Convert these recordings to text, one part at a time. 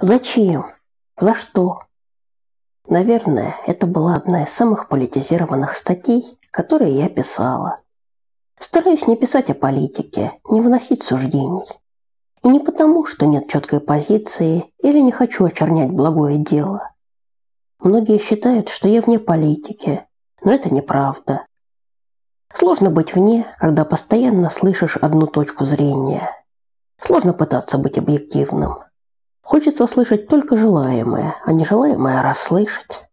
Зачем? За что? Наверное, это была одна из самых политизированных статей, которые я писала. Стараюсь не писать о политике, не выносить суждений. И не потому, что нет четкой позиции или не хочу очернять благое дело. Многие считают, что я вне политики, но это неправда. Сложно быть вне, когда постоянно слышишь одну точку зрения. Сложно пытаться быть объективным. Хочется слышать только желаемое, а нежелаемое расслышать.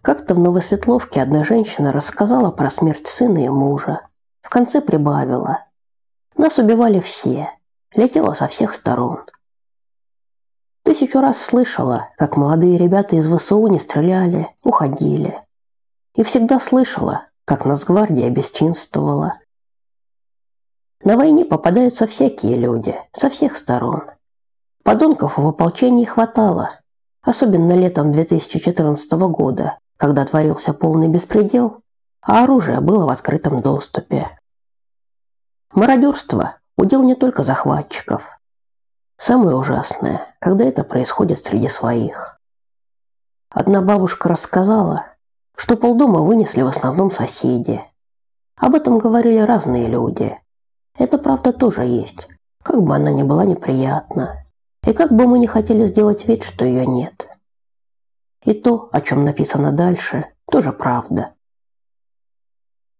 Как-то в Новосветловке одна женщина рассказала про смерть сына и мужа. В конце прибавила. Нас убивали все. Летело со всех сторон. Тысячу раз слышала, как молодые ребята из ВСУ не стреляли, уходили. И всегда слышала, как Нацгвардия бесчинствовала. На войне попадаются всякие люди, со всех сторон. Подонков в ополчении хватало, особенно летом 2014 года, когда творился полный беспредел, а оружие было в открытом доступе. Мародерство – удел не только захватчиков. Самое ужасное, когда это происходит среди своих. Одна бабушка рассказала, что полдома вынесли в основном соседи. Об этом говорили разные люди. Это правда тоже есть, как бы она ни была неприятна. И как бы мы ни хотели сделать вид, что ее нет. И то, о чем написано дальше, тоже правда.